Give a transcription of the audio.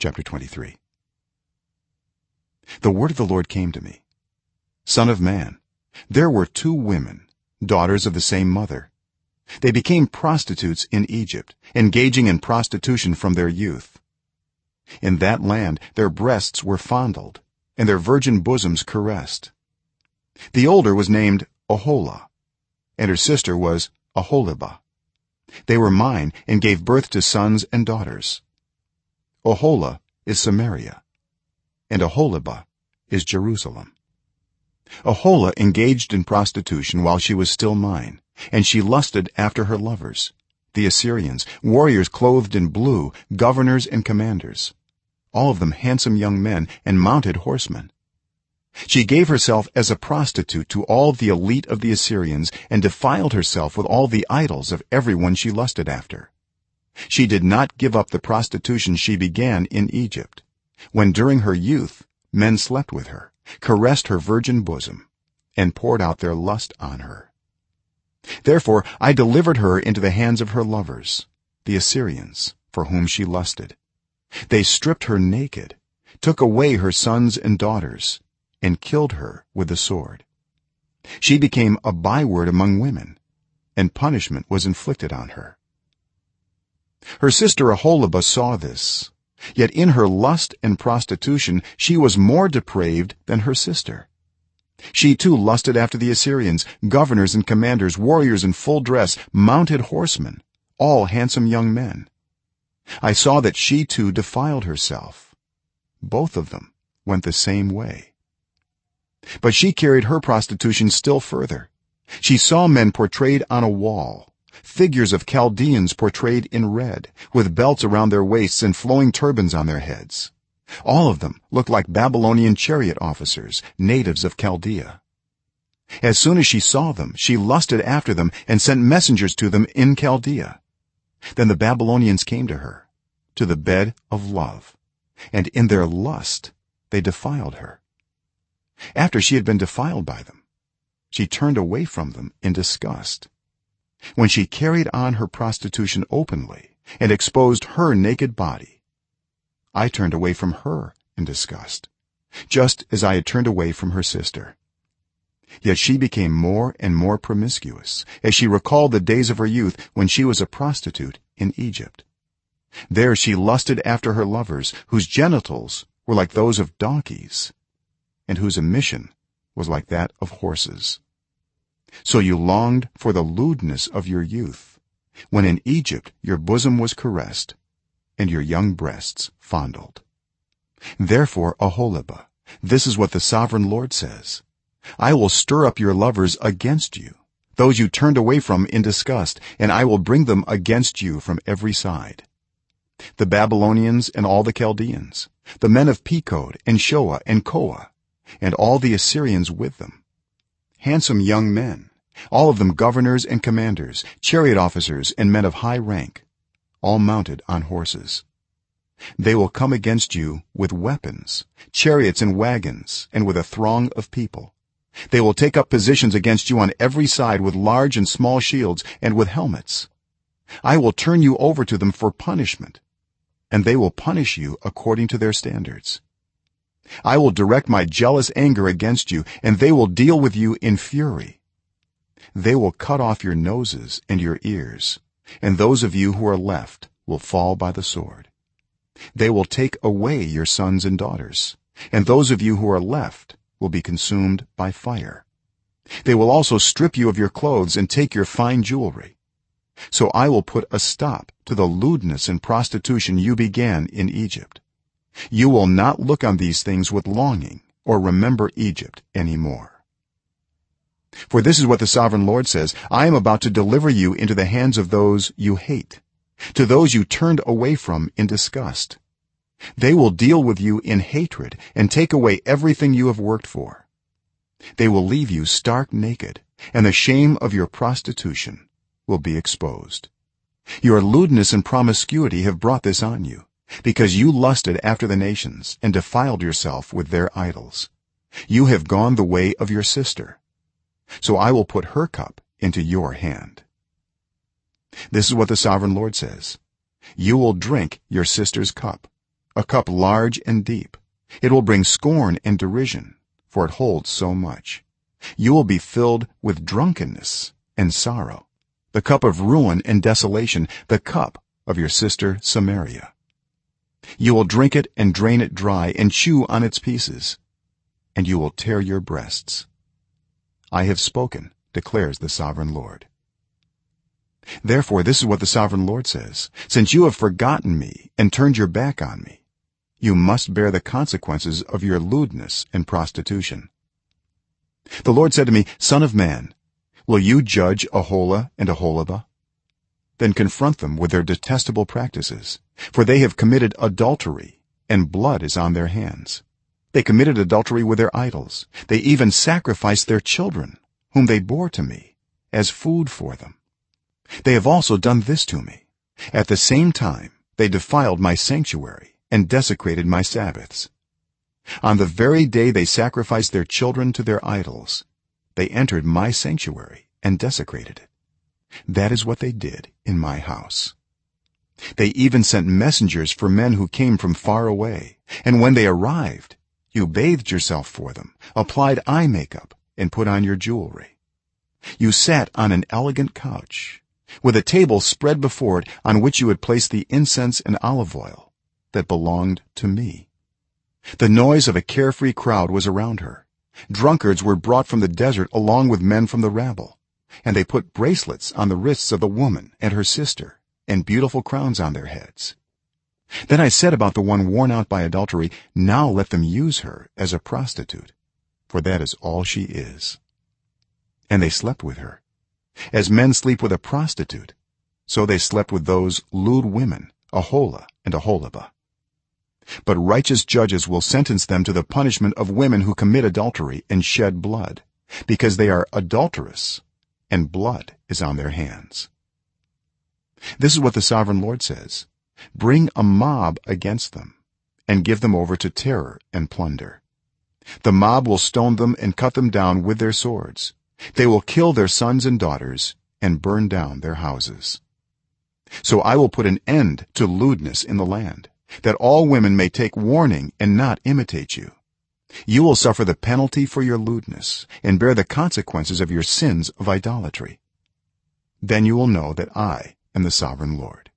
chapter 23 the word of the lord came to me. Son of man there were two women daughters of the same mother. They became prostitutes in egypt engaging in prostitution from their youth. In that land their breasts were fondled and their virgin bosoms caressed. The older was named oholah and her sister was oholibah they were mine and gave birth to sons and daughters oholah is samaria and oholibah is jerusalem. Oholah engaged in prostitution while she was still mine and she lusted after her lovers the assyrians warriors clothed in blue governors and commanders all of them handsome young men and mounted horsemen. She gave herself as a prostitute to all the elite of the assyrians and defiled herself with all the idols of everyone she lusted after she did not give up the prostitution she began in egypt. When during her youth men slept with her caressed her virgin bosom and poured out their lust on her. Therefore i delivered her into the hands of her lovers the assyrians for whom she lusted. They stripped her naked took away her sons and daughters and killed her with the sword. She became a byword among women and punishment was inflicted on her her sister oholibah saw this. Yet in her lust and prostitution she was more depraved than her sister. She too lusted after the assyrians governors and commanders warriors in full dress mounted horsemen all handsome young men. I saw that she too defiled herself both of them went the same way. But she carried her prostitution still further. She saw men portrayed on a wall figures of chaldeans portrayed in red with belts around their waists and flowing turbans on their heads. All of them looked like babylonian chariot officers natives of chaldea. As soon as she saw them she lusted after them and sent messengers to them in chaldea. Then the babylonians came to her to the bed of love and in their lust they defiled her. After she had been defiled by them she turned away from them in disgust when she carried on her prostitution openly and exposed her naked body. I turned away from her in disgust just as i had turned away from her sister. Yet she became more and more promiscuous as she recalled the days of her youth when she was a prostitute in egypt. There she lusted after her lovers whose genitals were like those of donkeys and whose emission was like that of horses so you longed for the lewdness of your youth when in egypt your bosom was caressed and your young breasts fondled. Therefore oholibah this is what the sovereign lord says. I will stir up your lovers against you those you turned away from in disgust and i will bring them against you from every side. The babylonians and all the chaldeans the men of pekod and shoa and koa and all the assyrians with them handsome young men. All of them governors and commanders chariot officers and men of high rank. All mounted on horses. They will come against you with weapons chariots and wagons and with a throng of people. They will take up positions against you on every side with large and small shields and with helmets. I will turn you over to them for punishment and they will punish you according to their standards i will direct my jealous anger against you and they will deal with you in fury. They will cut off your noses and your ears and those of you who are left will fall by the sword. They will take away your sons and daughters and those of you who are left will be consumed by fire. They will also strip you of your clothes and take your fine jewelry. So i will put a stop to the lewdness and prostitution you began in egypt you will not look on these things with longing or remember egypt any more for this is what the sovereign lord says i am about to deliver you into the hands of those you hate to those you turned away from in disgust. They will deal with you in hatred and take away everything you have worked for. They will leave you stark naked and the shame of your prostitution will be exposed. Your lewdness and promiscuity have brought this on you because you lusted after the nations and defiled yourself with their idols. You have gone the way of your sister. So i will put her cup into your hand. This is what the sovereign lord says. You will drink your sister's cup a cup large and deep. It will bring scorn and derision for it holds so much. You will be filled with drunkenness and sorrow the cup of ruin and desolation the cup of your sister samaria you will drink it and drain it dry and chew on its pieces and you will tear your breasts. I have spoken declares the sovereign lord. Therefore this is what the sovereign lord says. Since you have forgotten me and turned your back on me you must bear the consequences of your lewdness and prostitution. The lord said to me son of man will you judge oholah and oholibah then confront them with their detestable practices. For they have committed adultery and blood is on their hands. They committed adultery with their idols. They even sacrificed their children whom they bore to me as food for them. They have also done this to me. At the same time they defiled my sanctuary and desecrated my sabbaths. On the very day they sacrificed their children to their idols they entered my sanctuary and desecrated it that is what they did in my house. They even sent messengers for men who came from far away. And when they arrived you bathed yourself for them applied eye makeup and put on your jewelry. You sat on an elegant couch with a table spread before it on which you had placed the incense and olive oil that belonged to me. The noise of a carefree crowd was around her. Drunkards were brought from the desert along with men from the rabble and they put bracelets on the wrists of the woman and her sister and beautiful crowns on their heads. Then i said about the one worn out by adultery now let them use her as a prostitute for that is all she is. And they slept with her. As men sleep with a prostitute so they slept with those lewd women oholah and oholibah. But righteous judges will sentence them to the punishment of women who commit adultery and shed blood because they are adulterous and blood is on their hands. This is what the sovereign lord says. Bring a mob against them and give them over to terror and plunder. The mob will stone them and cut them down with their swords. They will kill their sons and daughters and burn down their houses. So i will put an end to lewdness in the land that all women may take warning and not imitate you you will suffer the penalty for your lewdness and bear the consequences of your sins of idolatry. Then you will know that i am the sovereign lord